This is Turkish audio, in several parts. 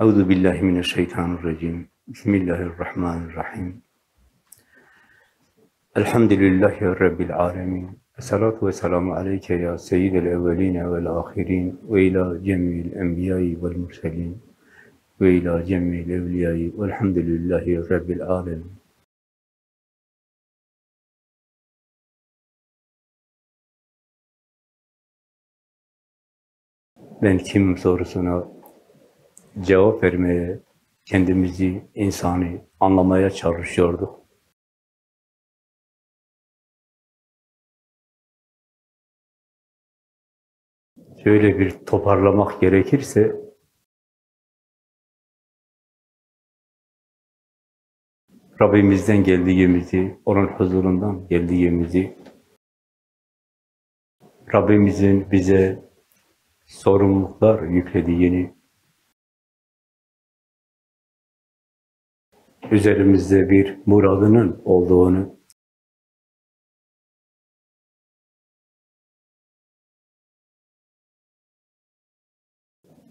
Euzu billahi mineşşeytanirracim. Bismillahirrahmanirrahim. Elhamdülillahi rabbil alamin. Esselatu ve selamu aleyke ya seyyidel evveline vel ahirin ve ila cemil enbiyayı vel murselin ve ila cemil evliyayı velhamdülillahi rabbil alamin. Ben kim sorusuna cevap vermeye, kendimizi, insanı anlamaya çalışıyorduk. Şöyle bir toparlamak gerekirse, Rabbimizden geldiğimizi, onun huzurundan geldiğimizi, Rabbimizin bize sorumluluklar yüklediğini, üzerimizde bir muradının olduğunu,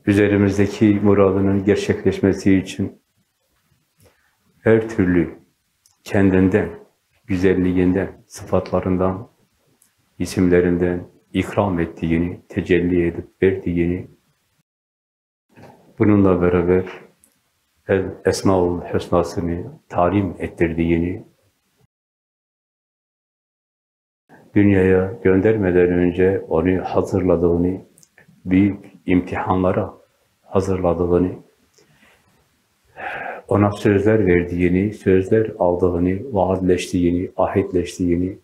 üzerimizdeki muradının gerçekleşmesi için her türlü kendinden, güzelliğinden, sıfatlarından, isimlerinden ikram ettiğini, tecelli edip verdiğini, bununla beraber Esma-ül Hüsna'sını talim ettirdiğini, dünyaya göndermeden önce onu hazırladığını, büyük imtihanlara hazırladığını, ona sözler verdiğini, sözler aldığını, vaadleştiğini, ahitleştiğini,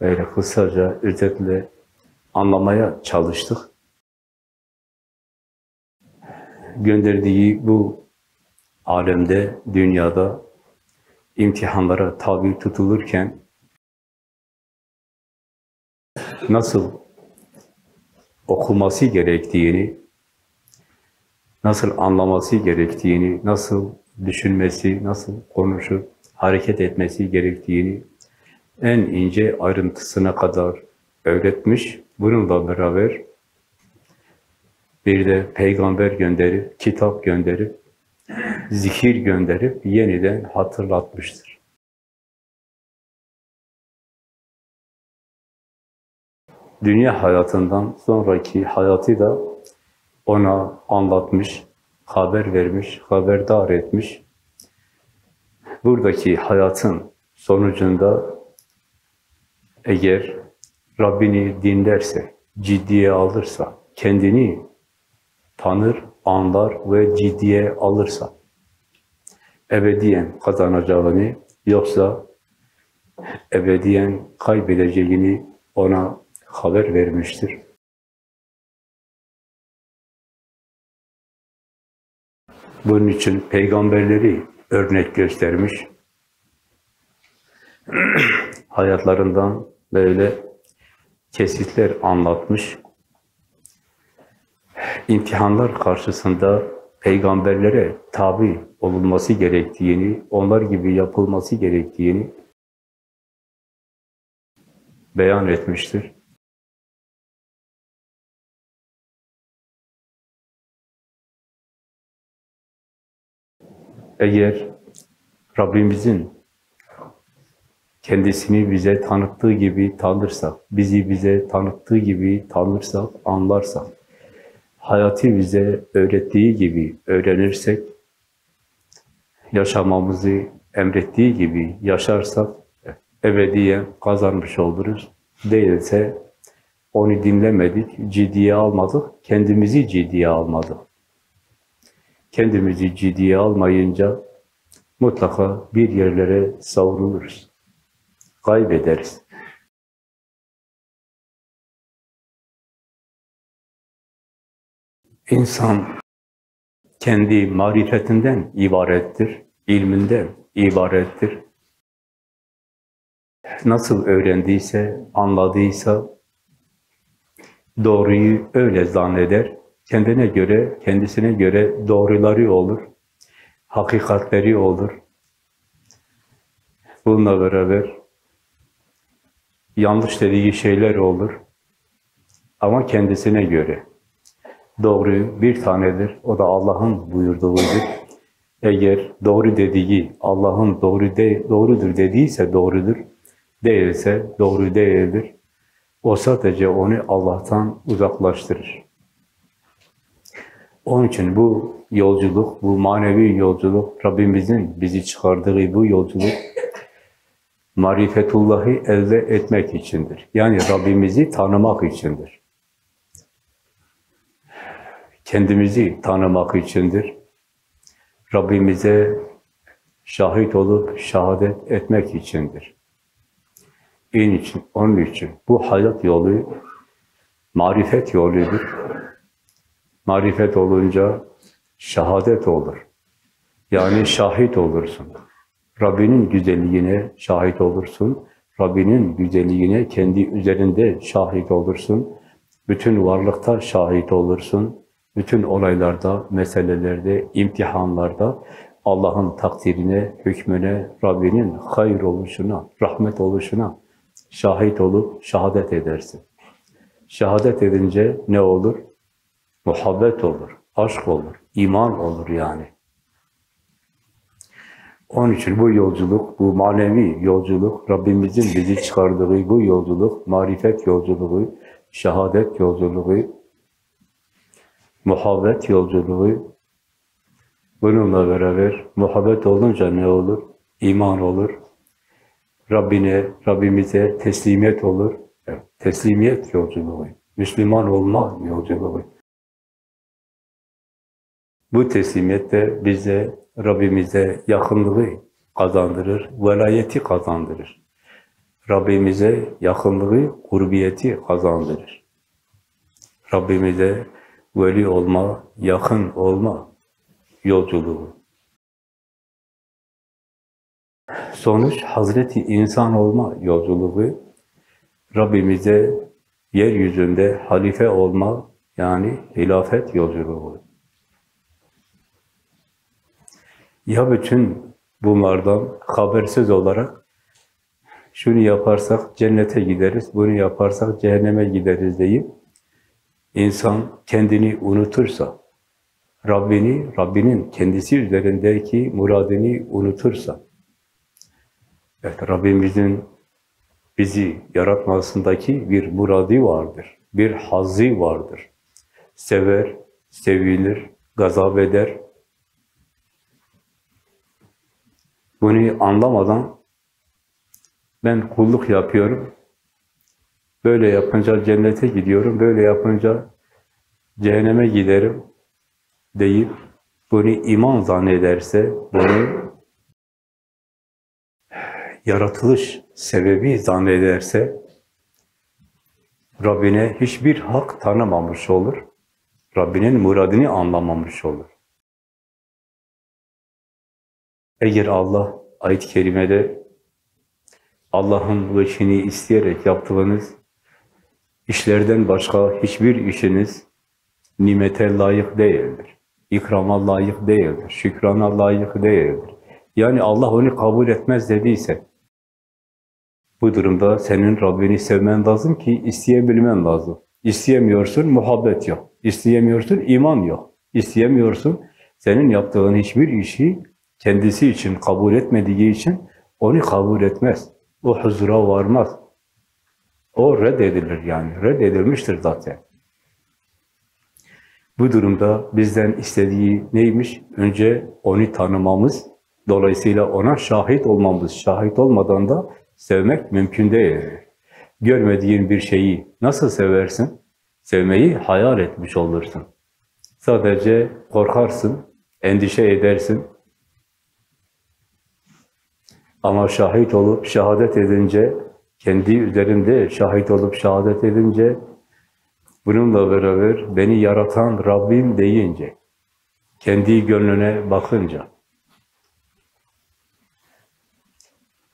böyle kısaca, özetle anlamaya çalıştık. Gönderdiği bu alemde, dünyada imtihanlara tabi tutulurken nasıl okuması gerektiğini, nasıl anlaması gerektiğini, nasıl düşünmesi, nasıl konuşup hareket etmesi gerektiğini en ince ayrıntısına kadar öğretmiş. Bununla beraber bir de peygamber gönderip, kitap gönderip, zikir gönderip yeniden hatırlatmıştır. Dünya hayatından sonraki hayatı da ona anlatmış, haber vermiş, haberdar etmiş. Buradaki hayatın sonucunda eğer Rabbini dinlerse, ciddiye alırsa, kendini tanır, anlar ve ciddiye alırsa, ebediyen kazanacağını, yoksa ebediyen kaybedeceğini ona haber vermiştir. Bunun için peygamberleri örnek göstermiş. Hayatlarından böyle kesitler anlatmış. İmtihanlar karşısında peygamberlere tabi olunması gerektiğini, onlar gibi yapılması gerektiğini beyan etmiştir. Eğer Rabbimizin kendisini bize tanıttığı gibi tanırsak, bizi bize tanıttığı gibi tanırsak, anlarsak, hayatı bize öğrettiği gibi öğrenirsek, yaşamamızı emrettiği gibi yaşarsak, ebediyen kazanmış oluruz. Değilse onu dinlemedik, ciddiye almadık, kendimizi ciddiye almadık. Kendimizi ciddiye almayınca mutlaka bir yerlere savruluruz. Kaybederiz. İnsan kendi marifetinden ibarettir, ilminden ibarettir. Nasıl öğrendiyse, anladıysa doğruyu öyle zanneder. Kendine göre, kendisine göre doğruları olur, hakikatleri olur. Bununla beraber yanlış dediği şeyler olur. Ama kendisine göre. Doğru bir tanedir. O da Allah'ın buyurduğudur. Eğer doğru dediği Allah'ın doğru de, doğrudur dediyse doğrudur. Değilse doğru değildir. O sadece onu Allah'tan uzaklaştırır. Onun için bu yolculuk, bu manevi yolculuk, Rabbimizin bizi çıkardığı bu yolculuk, marifetullahı elde etmek içindir. Yani Rabbimizi tanımak içindir. Kendimizi tanımak içindir. Rabbimize şahit olup şehadet etmek içindir. İn için, onun için bu hayat yolu marifet yoludur. Marifet olunca şehadet olur. Yani şahit olursun. Rabbinin güzelliğine şahit olursun. Rabbinin güzelliğine kendi üzerinde şahit olursun. Bütün varlıkta şahit olursun. Bütün olaylarda, meselelerde, imtihanlarda Allah'ın takdirine, hükmüne, Rabbinin hayır oluşuna, rahmet oluşuna şahit olup şehadet edersin. Şehadet edince ne olur? Muhabbet olur, aşk olur, iman olur yani. Onun için bu yolculuk, bu manevi yolculuk, Rabbimizin bizi çıkardığı bu yolculuk, marifet yolculuğu, şehadet yolculuğu, muhabbet yolculuğu, bununla beraber muhabbet olunca ne olur? İman olur. Rabbine, Rabbimize teslimiyet olur. teslimiyet yolculuğu, Müslüman olma yolculuğu. Bu teslimiyet de bize, Rabbimize yakınlığı kazandırır, velayeti kazandırır. Rabbimize yakınlığı, kurbiyeti kazandırır. Rabbimize veli olma, yakın olma yolculuğu. Sonuç Hazreti insan olma yolculuğu, Rabbimize yeryüzünde halife olma, yani hilafet yolculuğu. Ya bütün bunlardan habersiz olarak şunu yaparsak cennete gideriz, bunu yaparsak cehenneme gideriz deyip insan kendini unutursa, Rabbini, Rabbinin kendisi üzerindeki muradını unutursa, evet Rabbimizin bizi yaratmasındaki bir muradı vardır, bir hazzı vardır. Sever, sevilir, gazap eder. Bunu anlamadan ben kulluk yapıyorum, Böyle yapınca cennete gidiyorum, böyle yapınca cehenneme giderim deyip bunu iman zannederse, bunu yaratılış sebebi zannederse, Rabbine hiçbir hak tanımamış olur. Rabbinin muradını anlamamış olur. Eğer Allah ayet-i kerimede Allah'ın veçhini isteyerek yaptığınız İşlerden başka hiçbir işiniz nimete layık değildir. İkrama layık değildir. Şükrana layık değildir. Yani Allah onu kabul etmez dediyse, bu durumda senin Rabbini sevmen lazım ki isteyebilmen lazım. İsteyemiyorsun, muhabbet yok. İsteyemiyorsun, iman yok. İsteyemiyorsun, senin yaptığın hiçbir işi kendisi için kabul etmediği için onu kabul etmez. O huzura varmaz. O reddedilir yani. Reddedilmiştir zaten. Bu durumda bizden istediği neymiş? Önce onu tanımamız, dolayısıyla ona şahit olmamız. Şahit olmadan da sevmek mümkün değil. Görmediğin bir şeyi nasıl seversin? Sevmeyi hayal etmiş olursun. Sadece korkarsın, endişe edersin. Ama şahit olup şehadet edince kendi üzerinde şahit olup şehadet edince, bununla beraber beni yaratan Rabbim deyince, kendi gönlüne bakınca,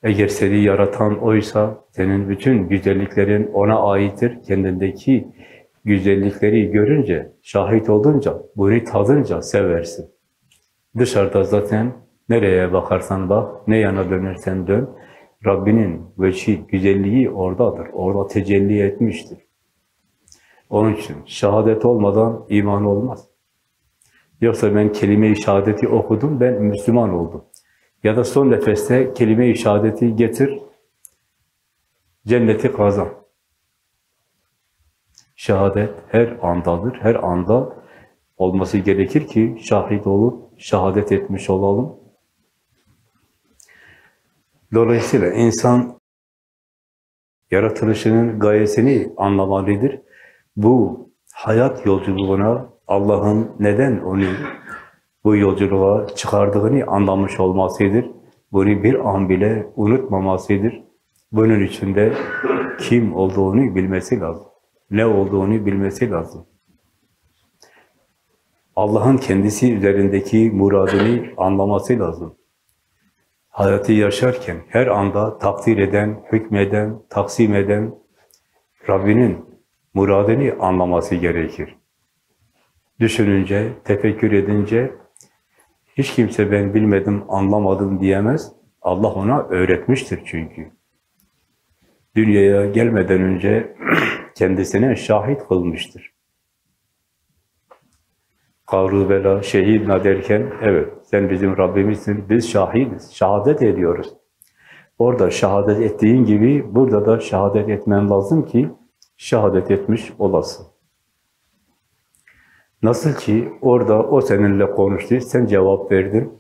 eğer seni yaratan oysa, senin bütün güzelliklerin ona aittir, kendindeki güzellikleri görünce, şahit olunca, bunu tadınca seversin. Dışarıda zaten nereye bakarsan bak, ne yana dönersen dön, Rabbinin veçi, güzelliği oradadır. Orada tecelli etmiştir. Onun için şehadet olmadan iman olmaz. Yoksa ben kelime-i şehadeti okudum, ben Müslüman oldum. Ya da son nefeste kelime-i şehadeti getir, cenneti kazan. Şehadet her andadır, her anda olması gerekir ki şahit olup şehadet etmiş olalım. Dolayısıyla insan yaratılışının gayesini anlamalıdır. Bu hayat yolculuğuna Allah'ın neden onu bu yolculuğa çıkardığını anlamış olmasıdır. Bunu bir an bile unutmamasıdır. Bunun içinde kim olduğunu bilmesi lazım. Ne olduğunu bilmesi lazım. Allah'ın kendisi üzerindeki muradını anlaması lazım. Hayatı yaşarken her anda takdir eden, hükmeden, taksim eden Rabbinin muradını anlaması gerekir. Düşününce, tefekkür edince hiç kimse ben bilmedim, anlamadım diyemez. Allah ona öğretmiştir çünkü. Dünyaya gelmeden önce kendisine şahit kılmıştır. Kavru bela şehidna derken, evet sen bizim Rabbimizsin, biz şahidiz, şehadet ediyoruz. Orada şehadet ettiğin gibi burada da şehadet etmen lazım ki şehadet etmiş olasın. Nasıl ki orada o seninle konuştu, sen cevap verdin.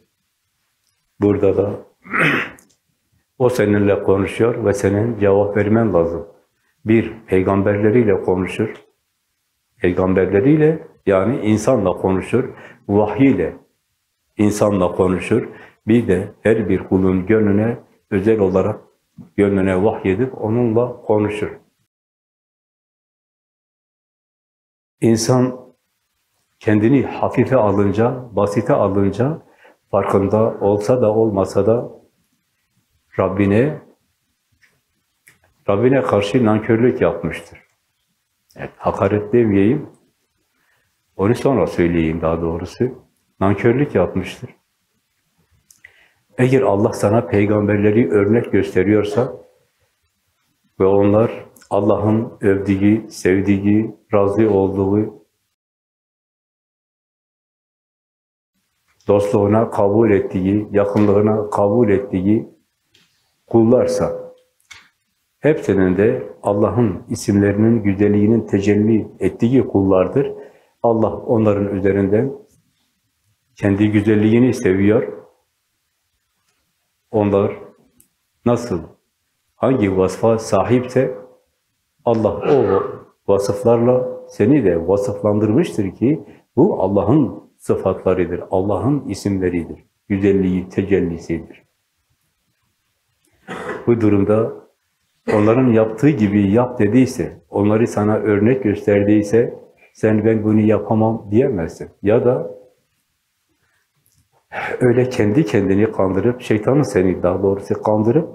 Burada da o seninle konuşuyor ve senin cevap vermen lazım. Bir, peygamberleriyle konuşur. Peygamberleriyle yani insanla konuşur. Vahiyle insanla konuşur. Bir de her bir kulun gönlüne özel olarak gönlüne vahyedip onunla konuşur. İnsan kendini hafife alınca, basite alınca, farkında olsa da olmasa da Rabbine Rabbine karşı nankörlük yapmıştır. Evet, hakaret demeyeyim, onu sonra söyleyeyim daha doğrusu. Nankörlük yapmıştır. Eğer Allah sana peygamberleri örnek gösteriyorsa ve onlar Allah'ın övdüğü, sevdiği, razı olduğu, dostluğuna kabul ettiği, yakınlığına kabul ettiği kullarsa, hepsinin de Allah'ın isimlerinin güzelliğinin tecelli ettiği kullardır. Allah onların üzerinden kendi güzelliğini seviyor. Onlar nasıl, hangi vasfa sahipse Allah o vasıflarla seni de vasıflandırmıştır ki bu Allah'ın sıfatlarıdır, Allah'ın isimleridir, güzelliği, tecellisidir. Bu durumda onların yaptığı gibi yap dediyse, onları sana örnek gösterdiyse, sen ben bunu yapamam diyemezsin. Ya da öyle kendi kendini kandırıp, şeytanın seni daha doğrusu kandırıp,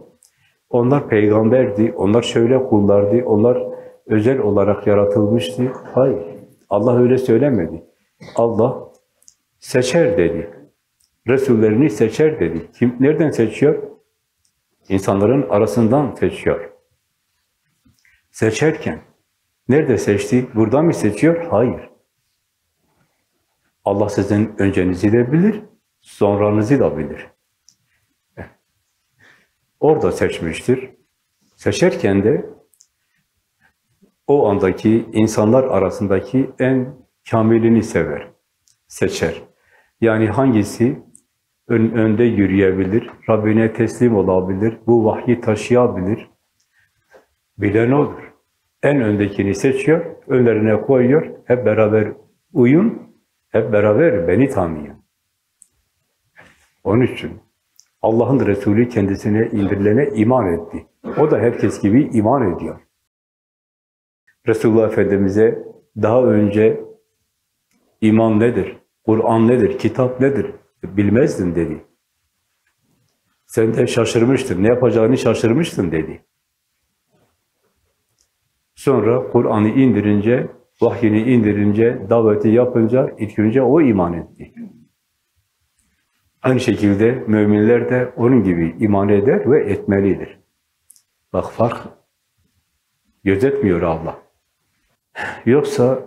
onlar peygamberdi, onlar şöyle kullardı, onlar özel olarak yaratılmıştı. Hayır, Allah öyle söylemedi. Allah seçer dedi. Resullerini seçer dedi. Kim, nereden seçiyor? İnsanların arasından seçiyor. Seçerken, nerede seçti? Burada mı seçiyor? Hayır. Allah sizin öncenizi de bilir, sonranızı da bilir. Orada seçmiştir. Seçerken de o andaki insanlar arasındaki en kamilini sever, seçer. Yani hangisi ön, önde yürüyebilir, Rabbine teslim olabilir, bu vahyi taşıyabilir, bilen odur. En öndekini seçiyor, önlerine koyuyor, hep beraber uyun, hep beraber beni tanıyın. Onun için Allah'ın Resulü kendisine indirilene iman etti. O da herkes gibi iman ediyor. Resulullah Efendimiz'e daha önce iman nedir, Kur'an nedir, kitap nedir bilmezdin dedi. Sen de şaşırmıştın, ne yapacağını şaşırmıştın dedi. Sonra Kur'an'ı indirince, vahyini indirince, daveti yapınca ilk önce o iman etti. Aynı şekilde müminler de onun gibi iman eder ve etmelidir. Bak fark gözetmiyor Allah. Yoksa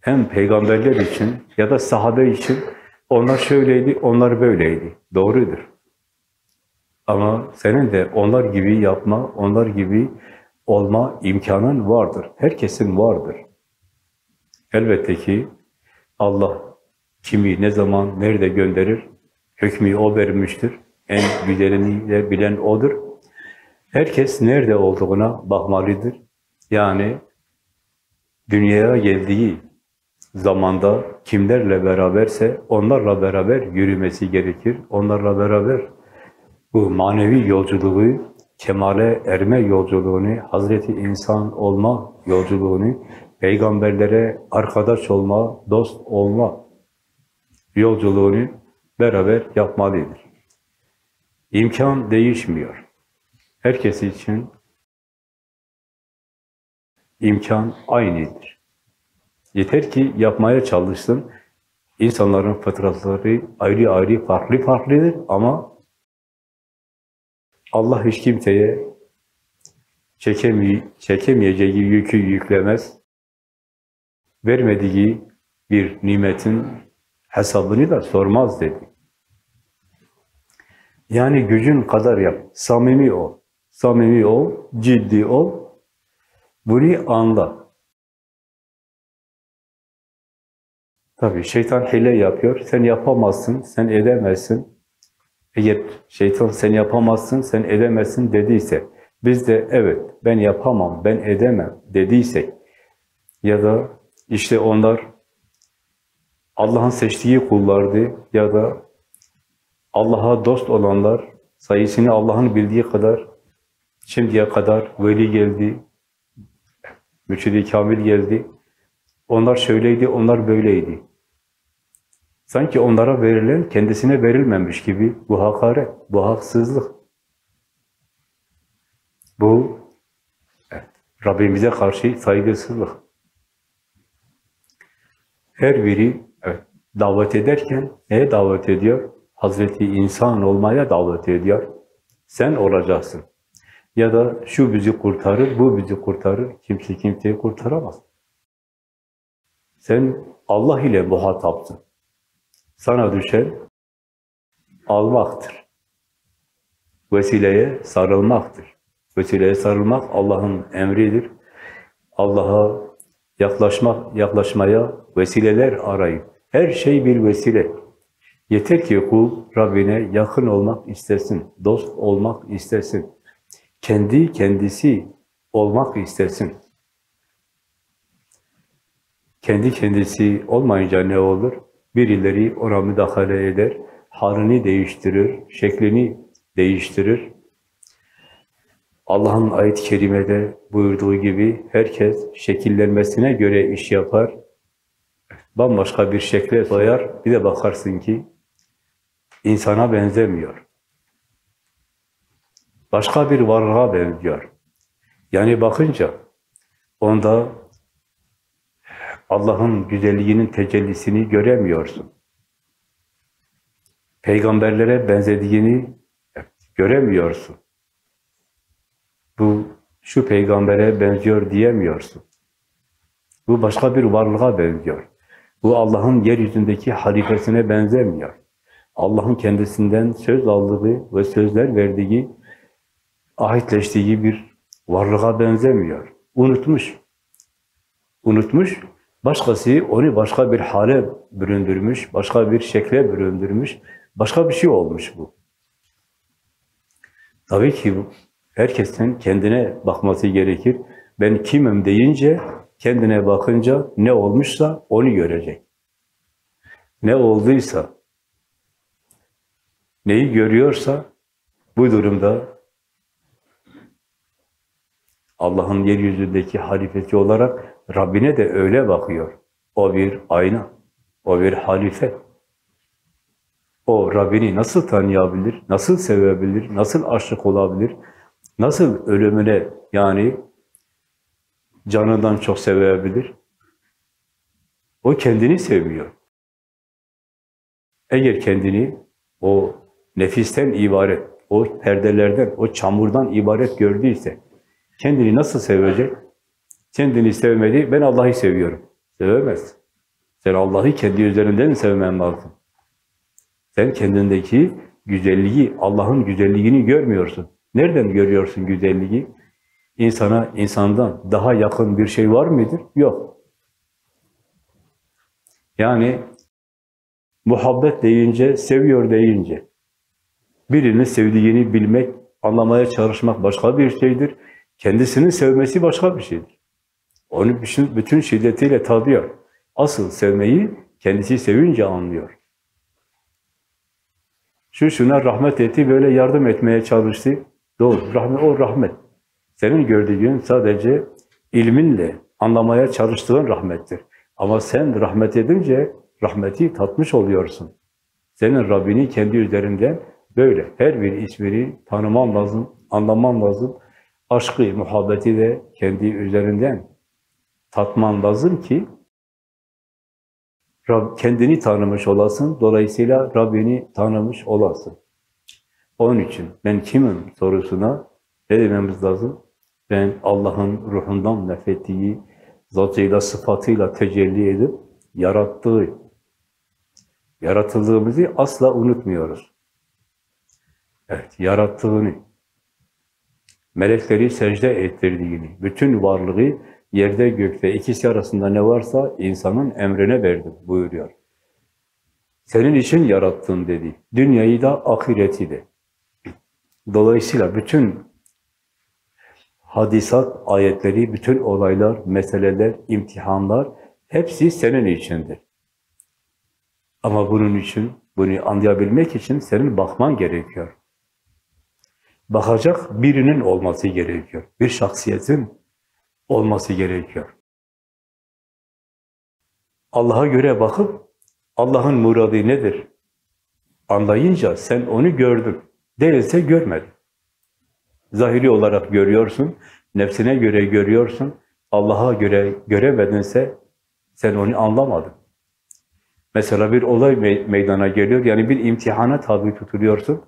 hem peygamberler için ya da sahabe için onlar şöyleydi, onlar böyleydi. Doğrudur. Ama senin de onlar gibi yapma, onlar gibi olma imkanın vardır. Herkesin vardır. Elbette ki Allah kimi, ne zaman, nerede gönderir, hükmü O vermiştir. En güzelini de bilen O'dur. Herkes nerede olduğuna bakmalıdır. Yani dünyaya geldiği zamanda kimlerle beraberse onlarla beraber yürümesi gerekir. Onlarla beraber bu manevi yolculuğu, kemale erme yolculuğunu, Hazreti insan olma yolculuğunu, peygamberlere arkadaş olma, dost olma yolculuğunu beraber yapmalıdır. İmkan değişmiyor. Herkes için imkan aynıdır. Yeter ki yapmaya çalışsın. İnsanların fıtratları ayrı ayrı, farklı farklıdır ama Allah hiç kimseye çekemey çekemeyeceği yükü yüklemez. Vermediği bir nimetin hesabını da sormaz dedi. Yani gücün kadar yap. Samimi ol. Samimi ol, ciddi ol. Bunu anla. Tabii şeytan hile yapıyor. Sen yapamazsın, sen edemezsin. Eğer şeytan sen yapamazsın, sen edemezsin dediyse, biz de evet ben yapamam, ben edemem dediysek ya da işte onlar Allah'ın seçtiği kullardı ya da Allah'a dost olanlar sayısını Allah'ın bildiği kadar şimdiye kadar veli geldi, mürşidi kamil geldi. Onlar şöyleydi, onlar böyleydi. Sanki onlara verilen kendisine verilmemiş gibi bu hakaret, bu haksızlık. Bu evet, Rabbimize karşı saygısızlık. Her biri evet, davet ederken neye davet ediyor? Hazreti insan olmaya davet ediyor. Sen olacaksın. Ya da şu bizi kurtarır, bu bizi kurtarır. Kimse kimseyi kurtaramaz. Sen Allah ile muhatapsın. Sana düşen almaktır. Vesileye sarılmaktır. Vesileye sarılmak Allah'ın emridir. Allah'a yaklaşmak, yaklaşmaya vesileler arayın. Her şey bir vesile. Yeter ki kul Rabbine yakın olmak istesin, dost olmak istesin. Kendi kendisi olmak istesin. Kendi kendisi olmayınca ne olur? Birileri ona müdahale eder, halini değiştirir, şeklini değiştirir. Allah'ın ayet-i kerimede buyurduğu gibi herkes şekillenmesine göre iş yapar. Bambaşka bir şekle doyar. Bir de bakarsın ki insana benzemiyor. Başka bir varlığa benziyor. Yani bakınca onda Allah'ın güzelliğinin tecellisini göremiyorsun. Peygamberlere benzediğini göremiyorsun. Bu şu peygambere benziyor diyemiyorsun. Bu başka bir varlığa benziyor. Bu Allah'ın yeryüzündeki halifesine benzemiyor. Allah'ın kendisinden söz aldığı ve sözler verdiği, ahitleştiği bir varlığa benzemiyor. Unutmuş. Unutmuş, başkası onu başka bir hale büründürmüş, başka bir şekle büründürmüş, başka bir şey olmuş bu. Tabii ki herkesin kendine bakması gerekir. Ben kimim deyince, kendine bakınca ne olmuşsa onu görecek. Ne olduysa, neyi görüyorsa bu durumda Allah'ın yeryüzündeki halifesi olarak Rabbine de öyle bakıyor. O bir ayna, o bir halife. O Rabbini nasıl tanıyabilir, nasıl sevebilir, nasıl aşık olabilir, nasıl ölümüne yani canından çok sevebilir? O kendini sevmiyor. Eğer kendini o nefisten ibaret, o perdelerden, o çamurdan ibaret gördüyse kendini nasıl sevecek? Kendini sevmedi, ben Allah'ı seviyorum. Sevemez. Sen Allah'ı kendi üzerinden sevmen lazım. Sen kendindeki güzelliği, Allah'ın güzelliğini görmüyorsun. Nereden görüyorsun güzelliği? İnsana, insandan daha yakın bir şey var mıdır? Yok. Yani muhabbet deyince, seviyor deyince, birini sevdiğini bilmek, anlamaya çalışmak başka bir şeydir. Kendisini sevmesi başka bir şeydir. Onu bütün, şiddetiyle tadıyor. Asıl sevmeyi kendisi sevince anlıyor. Şu şuna rahmet etti, böyle yardım etmeye çalıştı. Doğru, rahmet, o rahmet. Senin gördüğün sadece ilminle anlamaya çalıştığın rahmettir. Ama sen rahmet edince rahmeti tatmış oluyorsun. Senin Rabbini kendi üzerinden böyle her bir ismini tanıman lazım, anlaman lazım. Aşkı, muhabbeti de kendi üzerinden tatman lazım ki Rab, kendini tanımış olasın, dolayısıyla Rabbini tanımış olasın. Onun için ben kimim sorusuna ne dememiz lazım? Ben Allah'ın ruhundan nefettiği, zatıyla, sıfatıyla tecelli edip yarattığı, yaratıldığımızı asla unutmuyoruz. Evet, yarattığını, melekleri secde ettirdiğini, bütün varlığı yerde gökte ikisi arasında ne varsa insanın emrine verdim buyuruyor. Senin için yarattın dedi. Dünyayı da ahireti de. Dolayısıyla bütün hadisat, ayetleri, bütün olaylar, meseleler, imtihanlar hepsi senin içindir. Ama bunun için, bunu anlayabilmek için senin bakman gerekiyor. Bakacak birinin olması gerekiyor. Bir şahsiyetin olması gerekiyor. Allah'a göre bakıp Allah'ın muradı nedir? Anlayınca sen onu gördün. Değilse görmedin. Zahiri olarak görüyorsun, nefsine göre görüyorsun, Allah'a göre göremedinse sen onu anlamadın. Mesela bir olay meydana geliyor, yani bir imtihana tabi tutuluyorsun.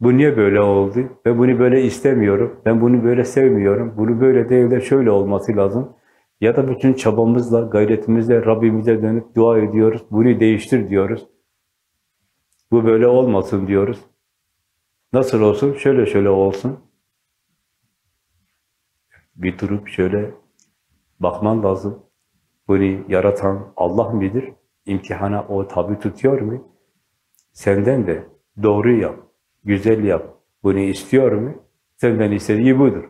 Bu niye böyle oldu? Ben bunu böyle istemiyorum, ben bunu böyle sevmiyorum, bunu böyle değil de şöyle olması lazım. Ya da bütün çabamızla, gayretimizle Rabbimize dönüp dua ediyoruz, bunu değiştir diyoruz. Bu böyle olmasın diyoruz. Nasıl olsun? Şöyle şöyle olsun. Bir durup şöyle bakman lazım. Bunu yaratan Allah mıdır? İmtihana o tabi tutuyor mu? Senden de doğru yap, güzel yap. Bunu istiyor mu? Senden istediği budur.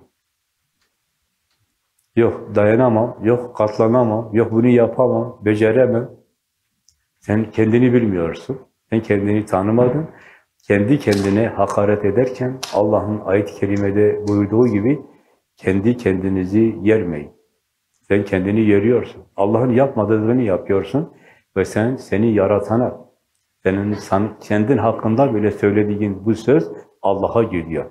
Yok dayanamam, yok katlanamam, yok bunu yapamam, beceremem. Sen kendini bilmiyorsun. Sen kendini tanımadın. Kendi kendine hakaret ederken Allah'ın ayet-i kerimede buyurduğu gibi kendi kendinizi yermeyin. Sen kendini yeriyorsun. Allah'ın yapmadığını yapıyorsun ve sen seni yaratana, senin kendin hakkında bile söylediğin bu söz Allah'a gidiyor.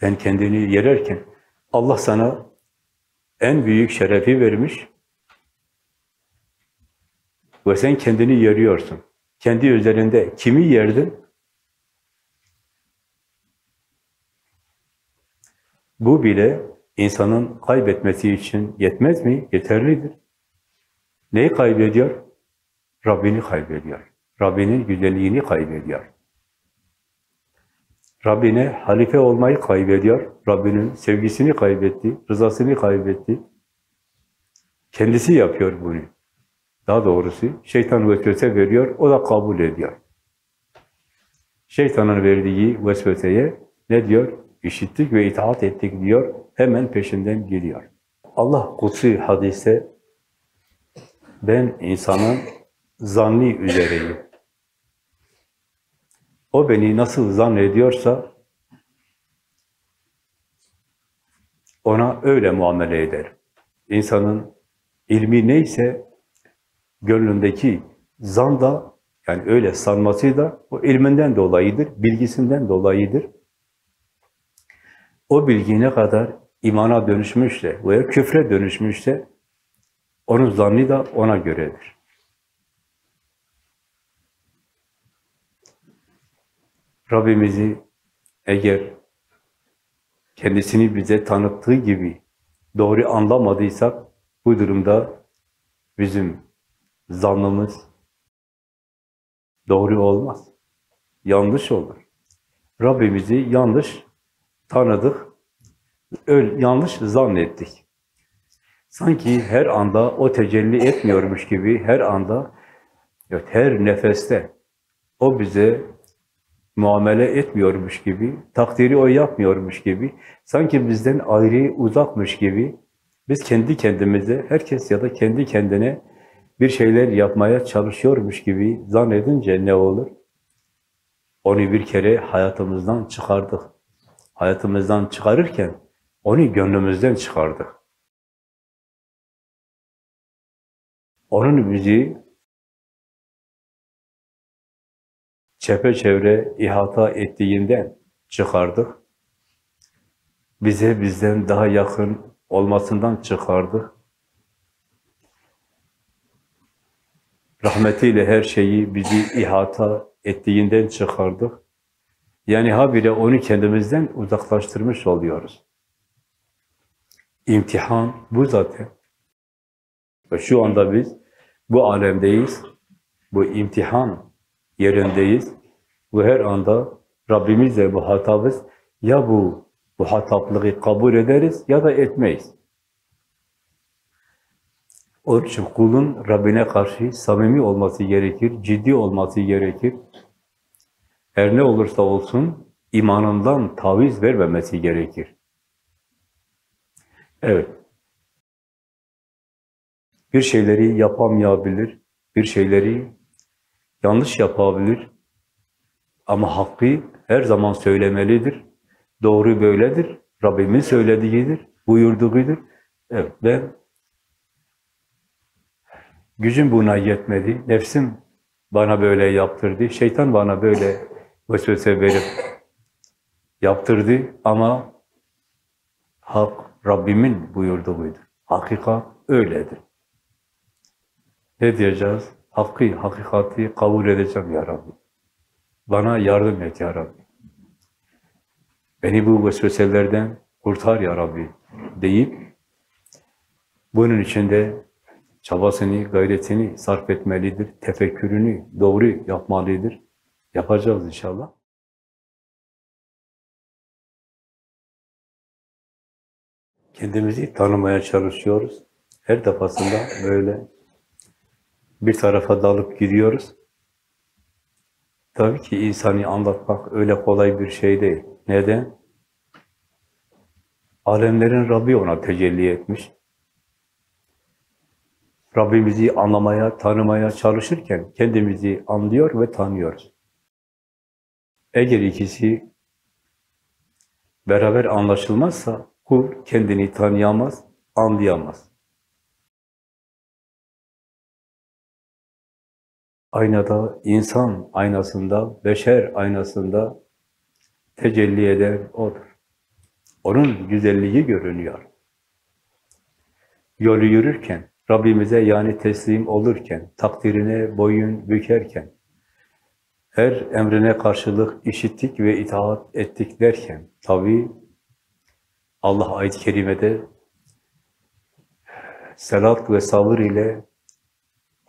Sen kendini yererken Allah sana en büyük şerefi vermiş ve sen kendini yeriyorsun. Kendi üzerinde kimi yerdin? Bu bile insanın kaybetmesi için yetmez mi? Yeterlidir. Neyi kaybediyor? Rabbini kaybediyor. Rabbinin güzelliğini kaybediyor. Rabbine halife olmayı kaybediyor. Rabbinin sevgisini kaybetti, rızasını kaybetti. Kendisi yapıyor bunu. Daha doğrusu şeytan vesvese veriyor, o da kabul ediyor. Şeytanın verdiği vesveseye ne diyor? İşittik ve itaat ettik diyor, hemen peşinden geliyor. Allah kutsi hadise ben insanın zanni üzereyim. O beni nasıl zannediyorsa ona öyle muamele eder. İnsanın ilmi neyse gönlündeki zan da yani öyle sanması da o ilminden dolayıdır, bilgisinden dolayıdır. O bilgi ne kadar imana dönüşmüşse veya küfre dönüşmüşse onun zannı da ona göredir. Rabbimizi eğer kendisini bize tanıttığı gibi doğru anlamadıysak bu durumda bizim zannımız doğru olmaz. Yanlış olur. Rabbimizi yanlış tanıdık, öyle, yanlış zannettik. Sanki her anda o tecelli etmiyormuş gibi, her anda, evet, her nefeste o bize muamele etmiyormuş gibi, takdiri o yapmıyormuş gibi, sanki bizden ayrı, uzakmış gibi, biz kendi kendimize, herkes ya da kendi kendine bir şeyler yapmaya çalışıyormuş gibi zannedince ne olur? Onu bir kere hayatımızdan çıkardık. Hayatımızdan çıkarırken onu gönlümüzden çıkardık. Onun bizi çepeçevre ihata ettiğinden çıkardık. Bize bizden daha yakın olmasından çıkardık. Rahmetiyle her şeyi bizi ihata ettiğinden çıkardık. Yani habire onu kendimizden uzaklaştırmış oluyoruz. İmtihan bu zaten. Ve şu anda biz bu alemdeyiz, bu imtihan yerindeyiz. Bu her anda Rabbimizle bu hatamız ya bu bu hataplığı kabul ederiz ya da etmeyiz. Onun için kulun Rabbine karşı samimi olması gerekir, ciddi olması gerekir. Her ne olursa olsun imanından taviz vermemesi gerekir. Evet. Bir şeyleri yapamayabilir, bir şeyleri yanlış yapabilir. Ama hakkı her zaman söylemelidir. Doğru böyledir. Rabbimin söylediğidir, buyurduğudur. Evet, ben gücüm buna yetmedi. Nefsim bana böyle yaptırdı. Şeytan bana böyle vesvese verip yaptırdı ama hak Rabbimin buyurduğudur. Hakikat öyledir. Ne diyeceğiz? Hakkı, hakikati kabul edeceğim ya Rabbi. Bana yardım et ya Rabbi. Beni bu vesveselerden kurtar ya Rabbi deyip bunun içinde çabasını, gayretini sarf etmelidir. Tefekkürünü doğru yapmalıdır. Yapacağız inşallah. Kendimizi tanımaya çalışıyoruz. Her defasında böyle bir tarafa dalıp gidiyoruz. Tabii ki insanı anlatmak öyle kolay bir şey değil. Neden? Alemlerin Rabbi ona tecelli etmiş. Rabbimizi anlamaya, tanımaya çalışırken kendimizi anlıyor ve tanıyoruz. Eğer ikisi beraber anlaşılmazsa kul kendini tanıyamaz, anlayamaz. Aynada, insan aynasında, beşer aynasında tecelli eden O'dur. Onun güzelliği görünüyor. Yolu yürürken, Rabbimize yani teslim olurken, takdirine boyun bükerken, her emrine karşılık işittik ve itaat ettik derken, tabi Allah ayet-i kerimede selat ve sabır ile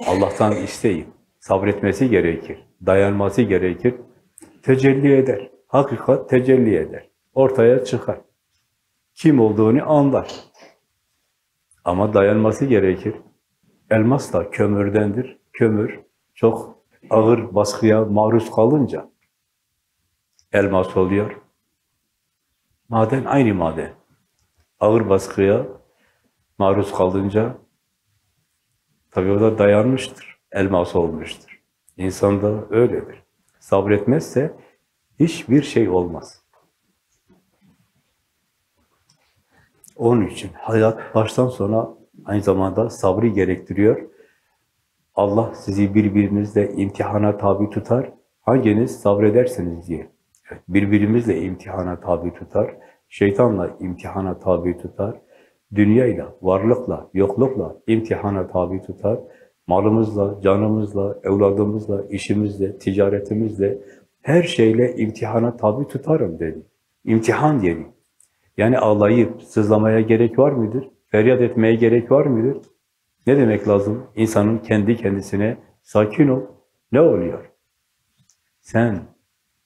Allah'tan isteyin. Sabretmesi gerekir, dayanması gerekir. Tecelli eder. Hakikat tecelli eder. Ortaya çıkar. Kim olduğunu anlar. Ama dayanması gerekir. Elmas da kömürdendir. Kömür çok ağır baskıya maruz kalınca elmas oluyor. Maden aynı maden. Ağır baskıya maruz kalınca tabii o da dayanmıştır. Elmas olmuştur. İnsan da öyledir. Sabretmezse hiçbir şey olmaz. Onun için hayat baştan sona aynı zamanda sabrı gerektiriyor. Allah sizi birbirinizle imtihana tabi tutar. Hanginiz sabrederseniz diye. birbirimizle imtihana tabi tutar. Şeytanla imtihana tabi tutar. Dünyayla, varlıkla, yoklukla imtihana tabi tutar. Malımızla, canımızla, evladımızla, işimizle, ticaretimizle, her şeyle imtihana tabi tutarım dedi. İmtihan yeri. Yani ağlayıp sızlamaya gerek var mıdır? Feryat etmeye gerek var mıdır? Ne demek lazım? İnsanın kendi kendisine sakin ol. Ne oluyor? Sen,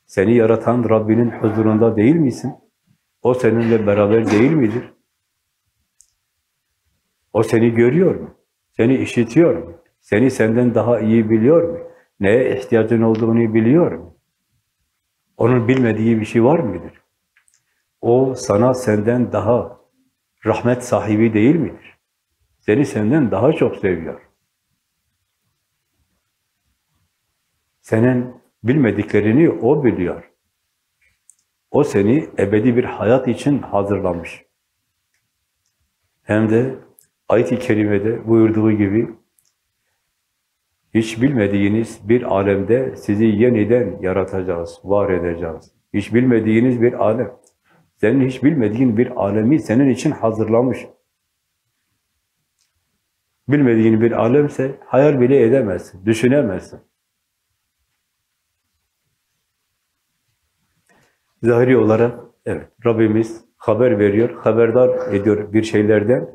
seni yaratan Rabbinin huzurunda değil misin? O seninle beraber değil midir? O seni görüyor mu? Seni işitiyor mu? Seni senden daha iyi biliyor mu? Neye ihtiyacın olduğunu biliyor mu? Onun bilmediği bir şey var mıdır? O sana senden daha rahmet sahibi değil midir? Seni senden daha çok seviyor. Senin bilmediklerini O biliyor. O seni ebedi bir hayat için hazırlamış. Hem de ayet-i kerimede buyurduğu gibi hiç bilmediğiniz bir alemde sizi yeniden yaratacağız, var edeceğiz. Hiç bilmediğiniz bir alem. Senin hiç bilmediğin bir alemi senin için hazırlamış. Bilmediğin bir alemse hayal bile edemezsin, düşünemezsin. Zahiri olarak evet Rabbimiz haber veriyor, haberdar ediyor bir şeylerden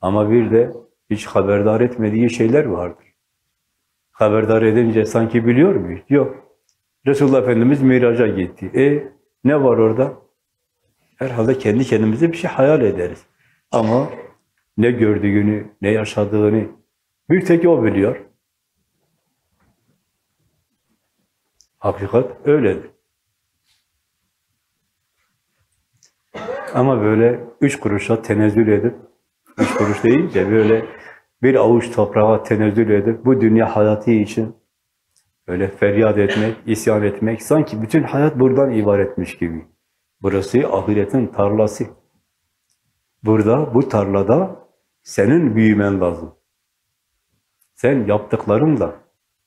ama bir de hiç haberdar etmediği şeyler vardır. Haberdar edince sanki biliyor muyuz? Yok. Resulullah Efendimiz miraca gitti. E ne var orada? Herhalde kendi kendimize bir şey hayal ederiz. Ama ne gördüğünü, ne yaşadığını bir tek o biliyor. Hakikat öyledir. Ama böyle üç kuruşa tenezzül edip, üç kuruş deyince böyle bir avuç toprağa tenezzül edip bu dünya hayatı için böyle feryat etmek, isyan etmek, sanki bütün hayat buradan ibaretmiş gibi. Burası ahiretin tarlası. Burada, bu tarlada senin büyümen lazım. Sen yaptıklarınla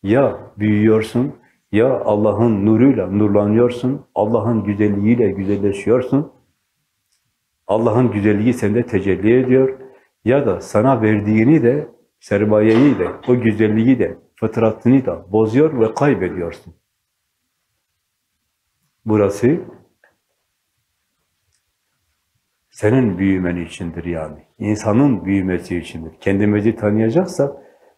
ya büyüyorsun, ya Allah'ın nuruyla nurlanıyorsun, Allah'ın güzelliğiyle güzelleşiyorsun, Allah'ın güzelliği sende tecelli ediyor, ya da sana verdiğini de, sermayeyi de, o güzelliği de, fıtratını da bozuyor ve kaybediyorsun. Burası senin büyümen içindir yani. İnsanın büyümesi içindir. Kendimizi tanıyacaksak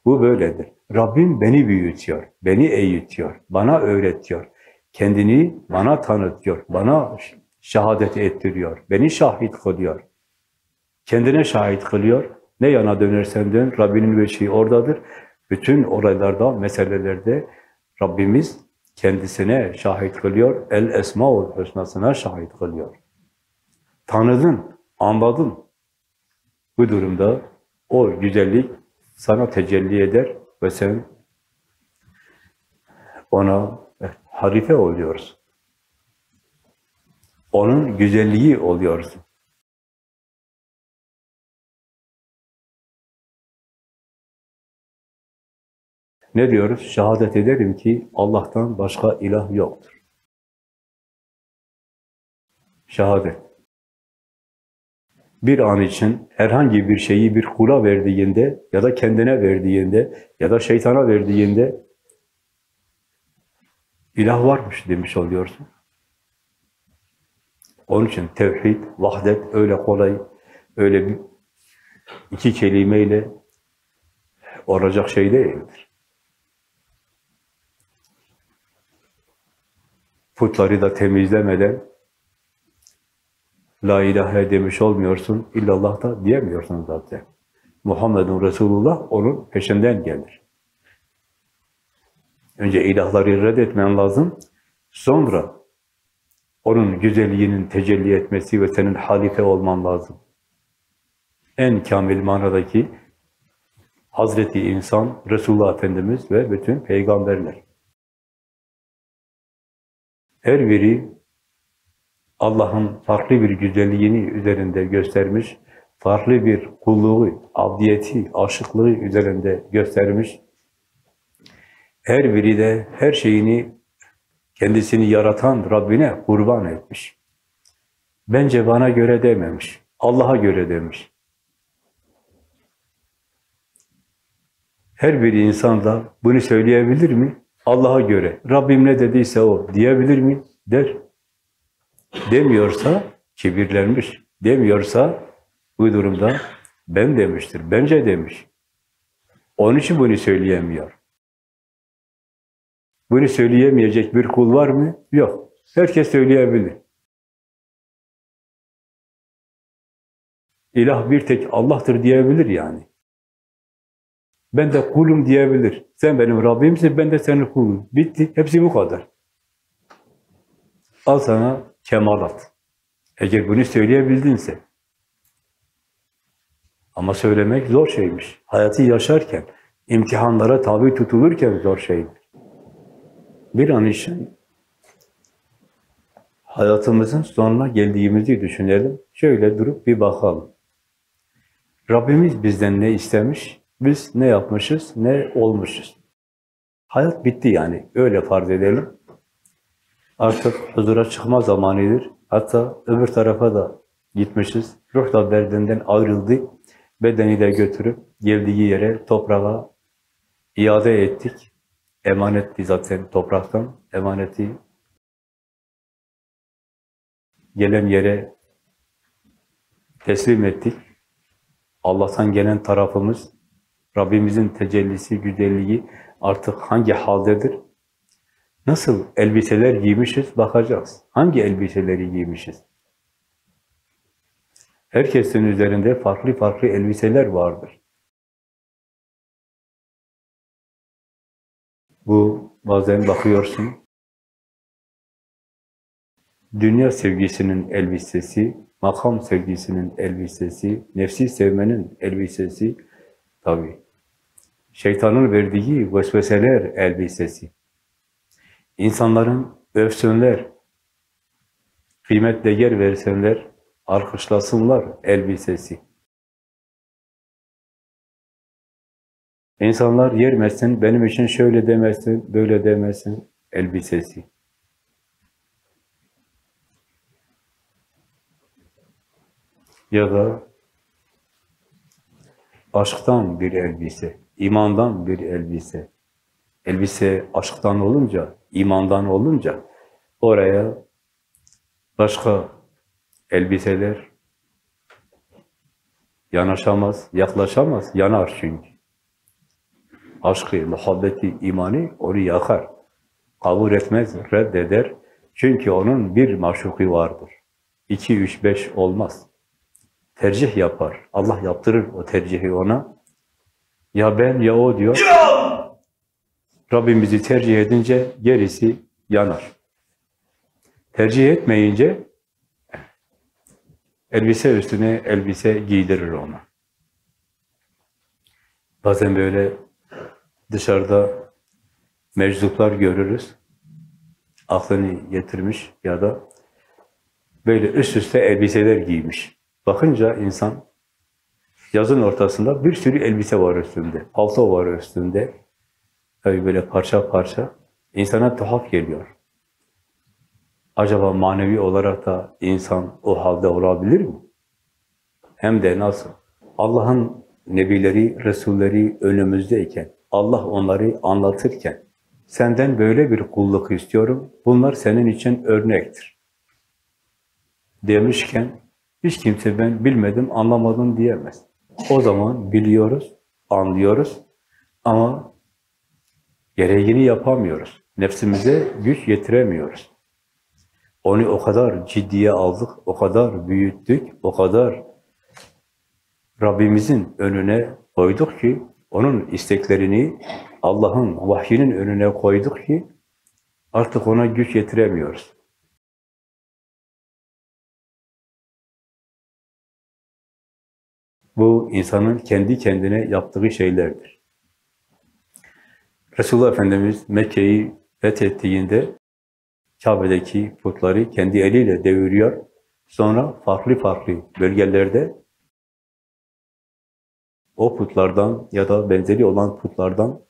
bu böyledir. Rabbim beni büyütüyor, beni eğitiyor, bana öğretiyor. Kendini bana tanıtıyor, bana şehadet ettiriyor, beni şahit kılıyor. Kendine şahit kılıyor. Ne yana dönersen dön, Rabbinin veçhi oradadır. Bütün olaylarda, meselelerde Rabbimiz kendisine şahit kılıyor. El Esmaül Hüsna'sına şahit kılıyor. Tanıdın, anladın. Bu durumda o güzellik sana tecelli eder ve sen ona harife oluyorsun. Onun güzelliği oluyorsun. Ne diyoruz? Şehadet ederim ki Allah'tan başka ilah yoktur. Şehadet. Bir an için herhangi bir şeyi bir kula verdiğinde ya da kendine verdiğinde ya da şeytana verdiğinde ilah varmış demiş oluyorsun. Onun için tevhid, vahdet öyle kolay, öyle bir iki kelimeyle olacak şey değildir. Putları da temizlemeden La ilahe demiş olmuyorsun, illallah da diyemiyorsun zaten. Muhammedun Resulullah onun peşinden gelir. Önce ilahları reddetmen lazım, sonra onun güzelliğinin tecelli etmesi ve senin halife olman lazım. En kamil manadaki Hazreti insan, Resulullah Efendimiz ve bütün peygamberler. Her biri Allah'ın farklı bir güzelliğini üzerinde göstermiş, farklı bir kulluğu, abdiyeti, aşıklığı üzerinde göstermiş. Her biri de her şeyini kendisini yaratan Rabbine kurban etmiş. Bence bana göre dememiş, Allah'a göre demiş. Her bir insan da bunu söyleyebilir mi? Allah'a göre. Rabbim ne dediyse o diyebilir mi? Der. Demiyorsa kibirlenmiş, demiyorsa bu durumda ben demiştir, bence demiş. Onun için bunu söyleyemiyor. Bunu söyleyemeyecek bir kul var mı? Yok. Herkes söyleyebilir. İlah bir tek Allah'tır diyebilir yani. Ben de kulum diyebilir. Sen benim Rabbimsin, ben de senin kulum. Bitti. Hepsi bu kadar. Al sana kemalat. Eğer bunu söyleyebildinse. Ama söylemek zor şeymiş. Hayatı yaşarken, imtihanlara tabi tutulurken zor şeydir. Bir an için hayatımızın sonuna geldiğimizi düşünelim. Şöyle durup bir bakalım. Rabbimiz bizden ne istemiş? Biz ne yapmışız, ne olmuşuz? Hayat bitti yani. Öyle farz edelim. Artık huzura çıkma zamanıdır. Hatta öbür tarafa da gitmişiz. Ruh da bedenden ayrıldı. Bedeni de götürüp geldiği yere, toprağa iade ettik. Emanetti zaten topraktan. Emaneti gelen yere teslim ettik. Allah'tan gelen tarafımız, Rabbimizin tecellisi, güzelliği artık hangi haldedir? Nasıl elbiseler giymişiz bakacağız. Hangi elbiseleri giymişiz? Herkesin üzerinde farklı farklı elbiseler vardır. Bu bazen bakıyorsun, dünya sevgisinin elbisesi, makam sevgisinin elbisesi, nefsi sevmenin elbisesi, tabi şeytanın verdiği vesveseler elbisesi. İnsanların övsünler, kıymet değer versinler, alkışlasınlar elbisesi. İnsanlar yermesin, benim için şöyle demesin, böyle demesin elbisesi. Ya da aşktan bir elbise, imandan bir elbise. Elbise aşktan olunca, imandan olunca oraya başka elbiseler yanaşamaz, yaklaşamaz, yanar çünkü. Aşkı, muhabbeti, imanı onu yakar. Kabul etmez, reddeder. Çünkü onun bir maşuki vardır. İki, üç, beş olmaz. Tercih yapar. Allah yaptırır o tercihi ona. Ya ben ya o diyor. Rabbimizi tercih edince gerisi yanar. Tercih etmeyince elbise üstüne elbise giydirir ona. Bazen böyle dışarıda meczuplar görürüz. Aklını getirmiş ya da böyle üst üste elbiseler giymiş. Bakınca insan yazın ortasında bir sürü elbise var üstünde, palto var üstünde. Tabii böyle parça parça. insana tuhaf geliyor. Acaba manevi olarak da insan o halde olabilir mi? Hem de nasıl? Allah'ın nebileri, resulleri önümüzdeyken, Allah onları anlatırken, senden böyle bir kulluk istiyorum, bunlar senin için örnektir. Demişken, hiç kimse ben bilmedim, anlamadım diyemez. O zaman biliyoruz, anlıyoruz ama gereğini yapamıyoruz. Nefsimize güç yetiremiyoruz. Onu o kadar ciddiye aldık, o kadar büyüttük, o kadar Rabbimizin önüne koyduk ki, onun isteklerini Allah'ın vahyinin önüne koyduk ki, artık ona güç yetiremiyoruz. Bu insanın kendi kendine yaptığı şeylerdir. Resulullah Efendimiz Mekke'yi fethettiğinde Kabe'deki putları kendi eliyle deviriyor. Sonra farklı farklı bölgelerde o putlardan ya da benzeri olan putlardan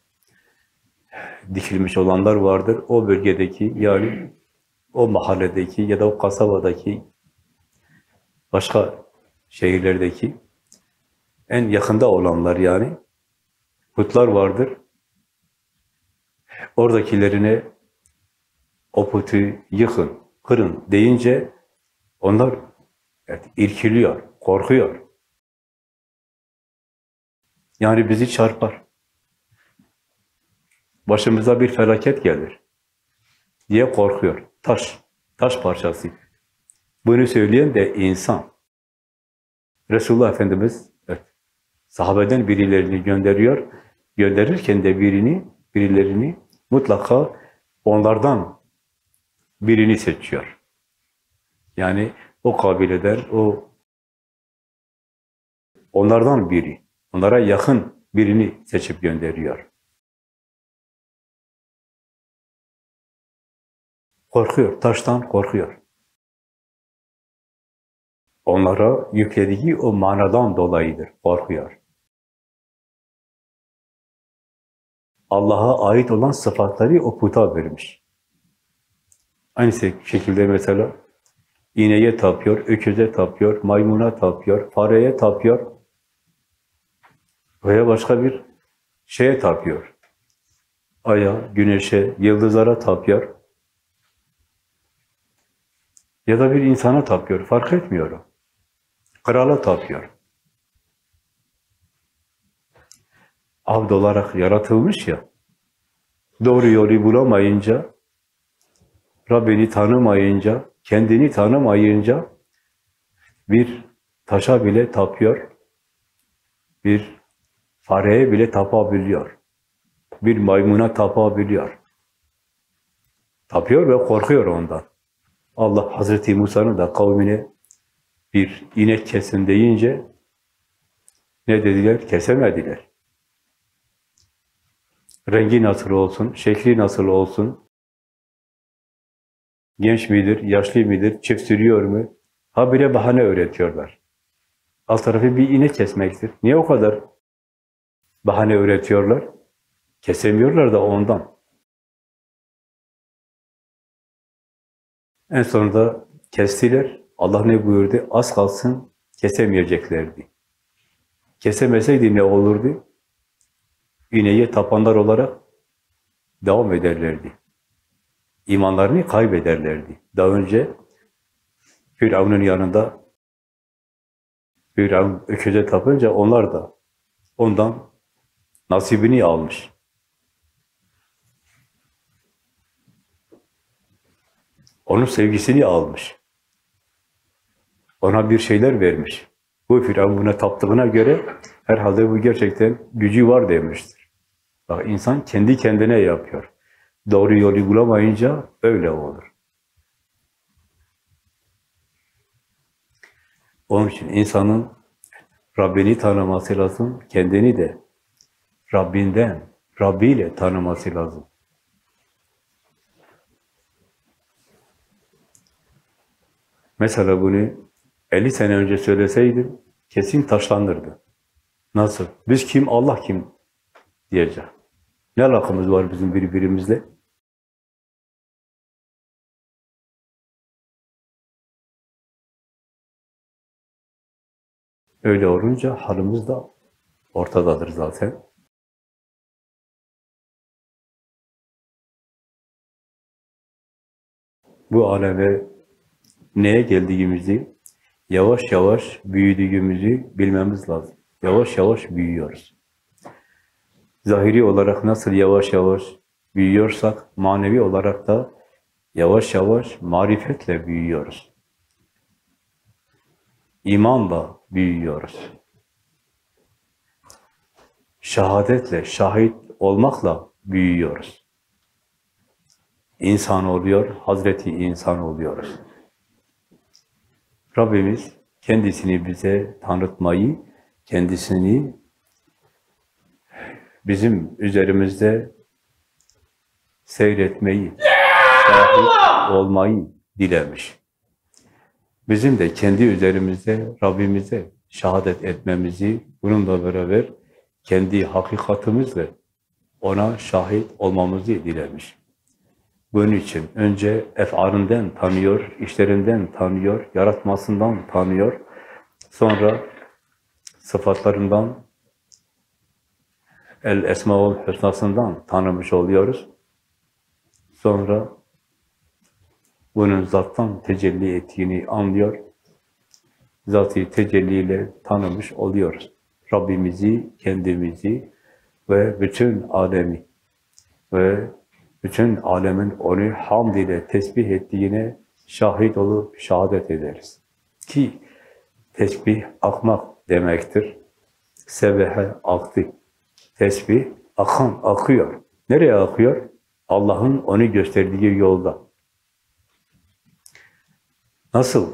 dikilmiş olanlar vardır. O bölgedeki yani o mahalledeki ya da o kasabadaki başka şehirlerdeki en yakında olanlar yani putlar vardır. Oradakilerine o putu yıkın, kırın deyince onlar Evet, irkiliyor, korkuyor. Yani bizi çarpar. Başımıza bir felaket gelir diye korkuyor. Taş, taş parçası. Bunu söyleyen de insan. Resulullah Efendimiz sahabeden birilerini gönderiyor. Gönderirken de birini, birilerini mutlaka onlardan birini seçiyor. Yani o kabileden, o onlardan biri, onlara yakın birini seçip gönderiyor. Korkuyor, taştan korkuyor. Onlara yüklediği o manadan dolayıdır, korkuyor. Allah'a ait olan sıfatları o puta vermiş. Aynı şekilde mesela ineğe tapıyor, öküze tapıyor, maymuna tapıyor, fareye tapıyor veya başka bir şeye tapıyor. Aya, güneşe, yıldızlara tapıyor. Ya da bir insana tapıyor, fark etmiyor o. Krala tapıyor. Abd olarak yaratılmış ya, doğru yolu bulamayınca, Rabbini tanımayınca, kendini tanımayınca bir taşa bile tapıyor, bir fareye bile tapabiliyor, bir maymuna tapabiliyor. Tapıyor ve korkuyor ondan. Allah Hazreti Musa'nın da kavmine bir inek kesin deyince ne dediler? Kesemediler. Rengi nasıl olsun, şekli nasıl olsun, genç midir, yaşlı midir, çift sürüyor mu? Habire bahane öğretiyorlar. Alt tarafı bir inek kesmektir. Niye o kadar bahane öğretiyorlar? Kesemiyorlar da ondan. En sonunda kestiler. Allah ne buyurdu? Az kalsın kesemeyeceklerdi. Kesemeseydi ne olurdu? İneğe tapanlar olarak devam ederlerdi. İmanlarını kaybederlerdi. Daha önce Firavun'un yanında Firavun öküze tapınca onlar da ondan nasibini almış. Onun sevgisini almış. Ona bir şeyler vermiş. Bu Firavun buna taptığına göre herhalde bu gerçekten gücü var demiştir. Bak insan kendi kendine yapıyor. Doğru yolu bulamayınca öyle olur. Onun için insanın Rabbini tanıması lazım, kendini de Rabbinden, Rabbi ile tanıması lazım. Mesela bunu 50 sene önce söyleseydim kesin taşlanırdı. Nasıl? Biz kim, Allah kim diyecek. Ne alakamız var bizim birbirimizle? Öyle olunca halimiz de ortadadır zaten. Bu aleme neye geldiğimizi, yavaş yavaş büyüdüğümüzü bilmemiz lazım. Yavaş yavaş büyüyoruz. Zahiri olarak nasıl yavaş yavaş büyüyorsak, manevi olarak da yavaş yavaş marifetle büyüyoruz. İmanla büyüyoruz. Şehadetle, şahit olmakla büyüyoruz. İnsan oluyor, Hazreti insan oluyoruz. Rabbimiz kendisini bize tanıtmayı, kendisini bizim üzerimizde seyretmeyi, şahit olmayı dilemiş. Bizim de kendi üzerimizde Rabbimize şehadet etmemizi, bununla beraber kendi hakikatimizle ona şahit olmamızı dilemiş. Bunun için önce ef'alinden tanıyor, işlerinden tanıyor, yaratmasından tanıyor. Sonra sıfatlarından, el esmaul hüsnasından tanımış oluyoruz. Sonra bunun zattan tecelli ettiğini anlıyor. zat-ı tecelliyle tanımış oluyoruz. Rabbimizi, kendimizi ve bütün alemi ve bütün alemin onu hamd ile tesbih ettiğine şahit olup şehadet ederiz. Ki tesbih akmak demektir. Sebehe aktı. Tesbih akan, akıyor. Nereye akıyor? Allah'ın onu gösterdiği yolda. Nasıl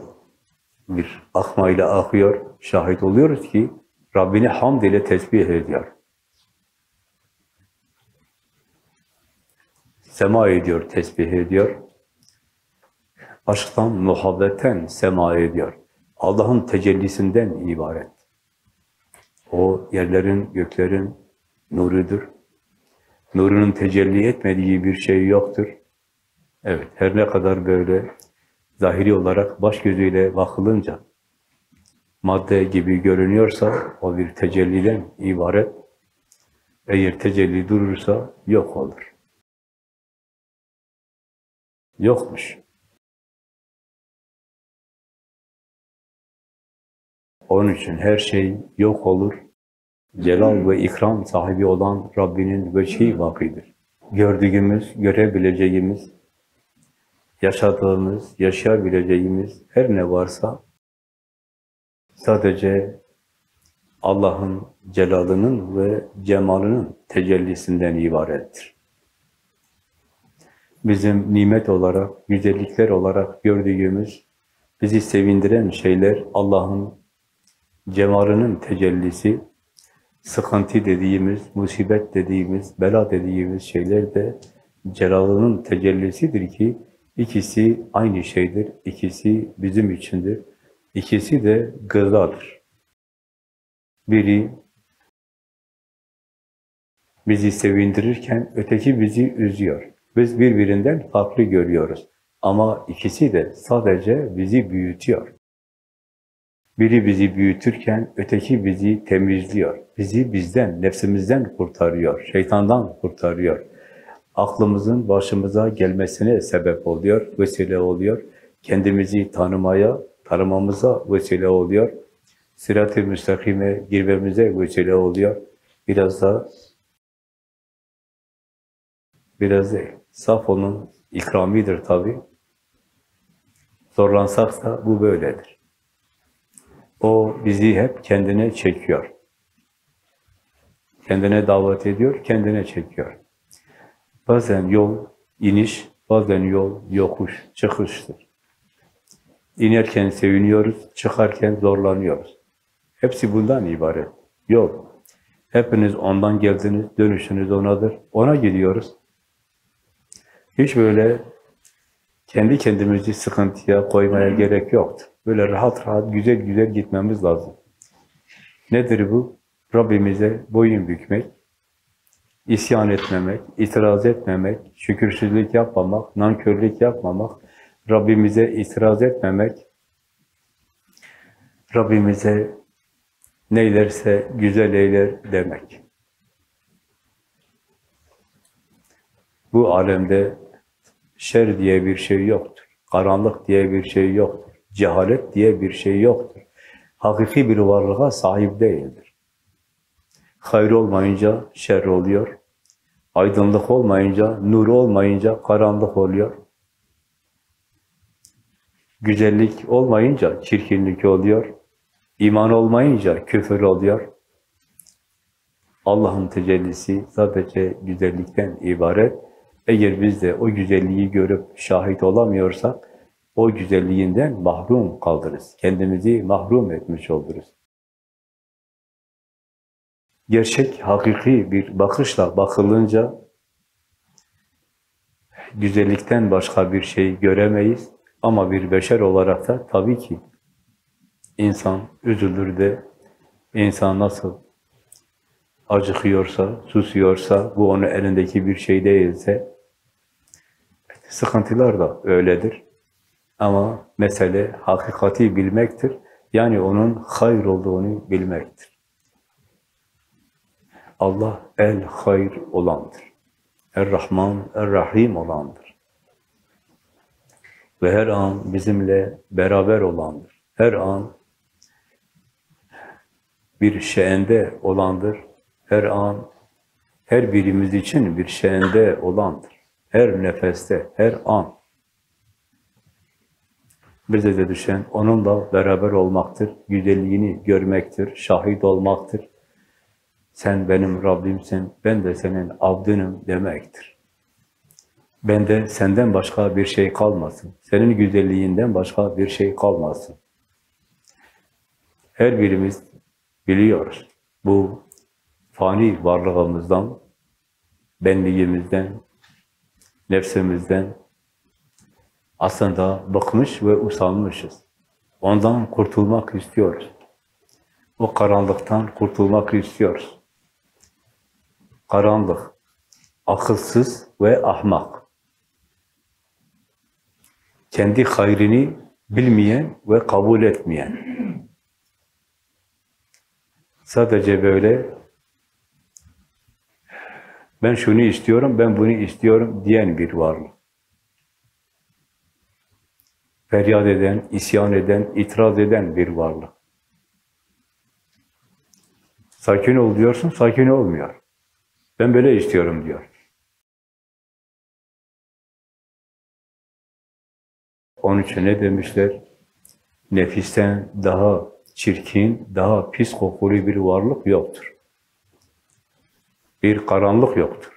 bir akmayla akıyor? Şahit oluyoruz ki Rabbini hamd ile tesbih ediyor. Sema ediyor, tesbih ediyor. Aşktan, muhabbetten sema ediyor. Allah'ın tecellisinden ibaret. O yerlerin, göklerin nurudur. Nurunun tecelli etmediği bir şey yoktur. Evet, her ne kadar böyle zahiri olarak baş gözüyle bakılınca madde gibi görünüyorsa o bir tecelliden ibaret. Eğer tecelli durursa yok olur. Yokmuş. Onun için her şey yok olur. Celal ve ikram sahibi olan Rabbinin veçhi vakidir. Gördüğümüz, görebileceğimiz, yaşadığımız, yaşayabileceğimiz her ne varsa sadece Allah'ın celalının ve cemalının tecellisinden ibarettir. Bizim nimet olarak, güzellikler olarak gördüğümüz, bizi sevindiren şeyler Allah'ın cemalının tecellisi, sıkıntı dediğimiz, musibet dediğimiz, bela dediğimiz şeyler de celalının tecellisidir ki ikisi aynı şeydir, ikisi bizim içindir, ikisi de gıdadır. Biri bizi sevindirirken öteki bizi üzüyor. Biz birbirinden farklı görüyoruz. Ama ikisi de sadece bizi büyütüyor. Biri bizi büyütürken öteki bizi temizliyor. Bizi bizden, nefsimizden kurtarıyor, şeytandan kurtarıyor. Aklımızın başımıza gelmesine sebep oluyor, vesile oluyor. Kendimizi tanımaya, tanımamıza vesile oluyor. Sirat-ı müstakime girmemize vesile oluyor. Biraz da biraz da saf onun ikramidir tabi. Zorlansak da bu böyledir. O bizi hep kendine çekiyor. Kendine davet ediyor, kendine çekiyor. Bazen yol iniş, bazen yol yokuş, çıkıştır. İnerken seviniyoruz, çıkarken zorlanıyoruz. Hepsi bundan ibaret. Yol. Hepiniz ondan geldiniz, dönüşünüz onadır. Ona gidiyoruz. Hiç böyle kendi kendimizi sıkıntıya koymaya gerek yoktu. Böyle rahat rahat, güzel güzel gitmemiz lazım. Nedir bu? Rabbimize boyun bükmek, isyan etmemek, itiraz etmemek, şükürsüzlük yapmamak, nankörlük yapmamak, Rabbimize itiraz etmemek, Rabbimize neylerse güzel eyler demek. Bu alemde şer diye bir şey yoktur. Karanlık diye bir şey yoktur. Cehalet diye bir şey yoktur. Hakiki bir varlığa sahip değildir. Hayır olmayınca şer oluyor. Aydınlık olmayınca, nur olmayınca karanlık oluyor. Güzellik olmayınca çirkinlik oluyor. İman olmayınca küfür oluyor. Allah'ın tecellisi sadece güzellikten ibaret. Eğer biz de o güzelliği görüp şahit olamıyorsak, o güzelliğinden mahrum kaldırırız. Kendimizi mahrum etmiş oluruz. Gerçek, hakiki bir bakışla bakılınca güzellikten başka bir şey göremeyiz. Ama bir beşer olarak da tabii ki insan üzülür de insan nasıl acıkıyorsa, susuyorsa, bu onun elindeki bir şey değilse sıkıntılar da öyledir. Ama mesele hakikati bilmektir. Yani onun hayır olduğunu bilmektir. Allah el hayır olandır. Er-Rahman, Er-Rahim olandır. Ve her an bizimle beraber olandır. Her an bir şeyinde olandır. Her an, her birimiz için bir şeyinde olandır. Her nefeste, her an. Bize de düşen onunla beraber olmaktır, güzelliğini görmektir, şahit olmaktır. Sen benim Rabbimsin, ben de senin abdınım demektir. Bende senden başka bir şey kalmasın. Senin güzelliğinden başka bir şey kalmasın. Her birimiz biliyoruz. Bu fani varlığımızdan, benliğimizden, nefsimizden aslında bıkmış ve usanmışız. Ondan kurtulmak istiyoruz. O karanlıktan kurtulmak istiyoruz. Karanlık, akılsız ve ahmak. Kendi hayrını bilmeyen ve kabul etmeyen. Sadece böyle ben şunu istiyorum, ben bunu istiyorum diyen bir varlık. Feryat eden, isyan eden, itiraz eden bir varlık. Sakin ol diyorsun, sakin olmuyor. Ben böyle istiyorum diyor. Onun için ne demişler? Nefisten daha çirkin, daha pis kokulu bir varlık yoktur. Bir karanlık yoktur.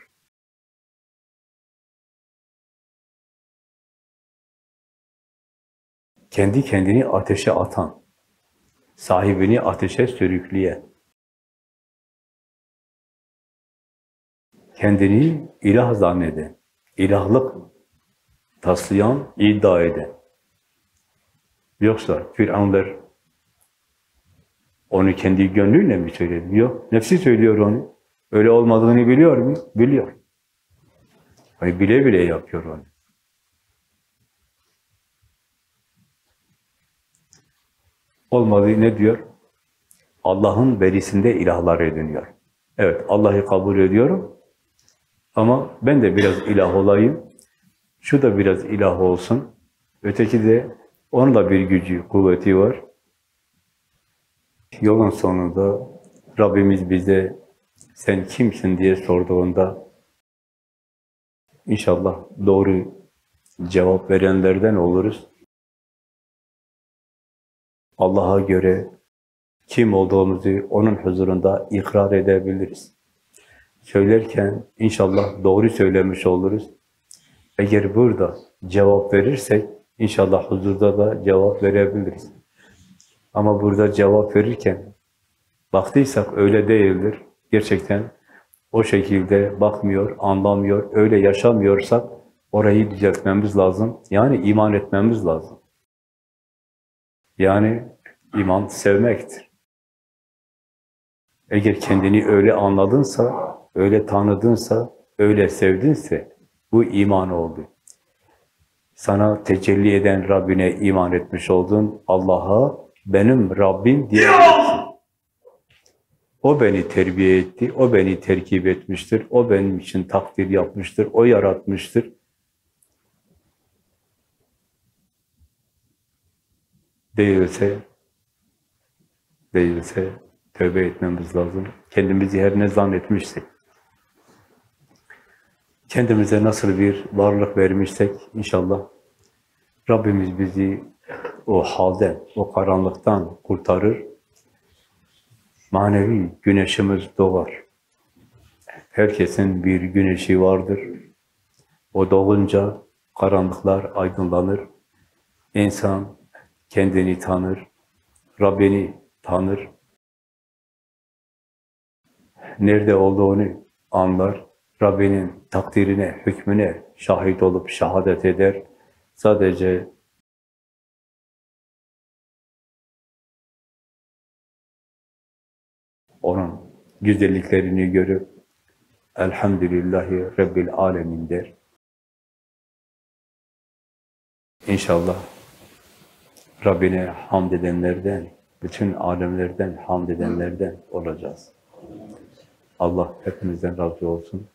Kendi kendini ateşe atan, sahibini ateşe sürükleyen, kendini ilah zanneden, ilahlık taslayan, iddia eden. Yoksa Firavunlar onu kendi gönlüyle mi söyledi? Yok, nefsi söylüyor onu. Öyle olmadığını biliyor mu? Biliyor. Hayır, bile bile yapıyor onu. Olmadı ne diyor? Allah'ın verisinde ilahlar ediniyor. Evet, Allah'ı kabul ediyorum. Ama ben de biraz ilah olayım. Şu da biraz ilah olsun. Öteki de onun da bir gücü, kuvveti var. Yolun sonunda Rabbimiz bize sen kimsin diye sorduğunda inşallah doğru cevap verenlerden oluruz. Allah'a göre kim olduğumuzu onun huzurunda ikrar edebiliriz. Söylerken inşallah doğru söylemiş oluruz. Eğer burada cevap verirsek inşallah huzurda da cevap verebiliriz. Ama burada cevap verirken baktıysak öyle değildir. Gerçekten o şekilde bakmıyor, anlamıyor, öyle yaşamıyorsak orayı düzeltmemiz lazım. Yani iman etmemiz lazım. Yani iman sevmektir. Eğer kendini öyle anladınsa, öyle tanıdınsa, öyle sevdinse bu iman oldu. Sana tecelli eden Rabbine iman etmiş oldun. Allah'a benim Rabbim diyebilirsin. O beni terbiye etti, o beni terkip etmiştir, o benim için takdir yapmıştır, o yaratmıştır. Değilse, değilse tövbe etmemiz lazım. Kendimizi her ne zannetmişsek, kendimize nasıl bir varlık vermişsek inşallah Rabbimiz bizi o halden, o karanlıktan kurtarır. Manevi güneşimiz doğar. Herkesin bir güneşi vardır. O doğunca karanlıklar aydınlanır. İnsan kendini tanır, Rabbini tanır. Nerede olduğunu anlar. Rabbinin takdirine, hükmüne şahit olup şehadet eder. Sadece onun güzelliklerini görüp Elhamdülillahi Rabbil Alemin der. İnşallah Rabbine hamd edenlerden, bütün alemlerden hamd edenlerden olacağız. Allah hepimizden razı olsun.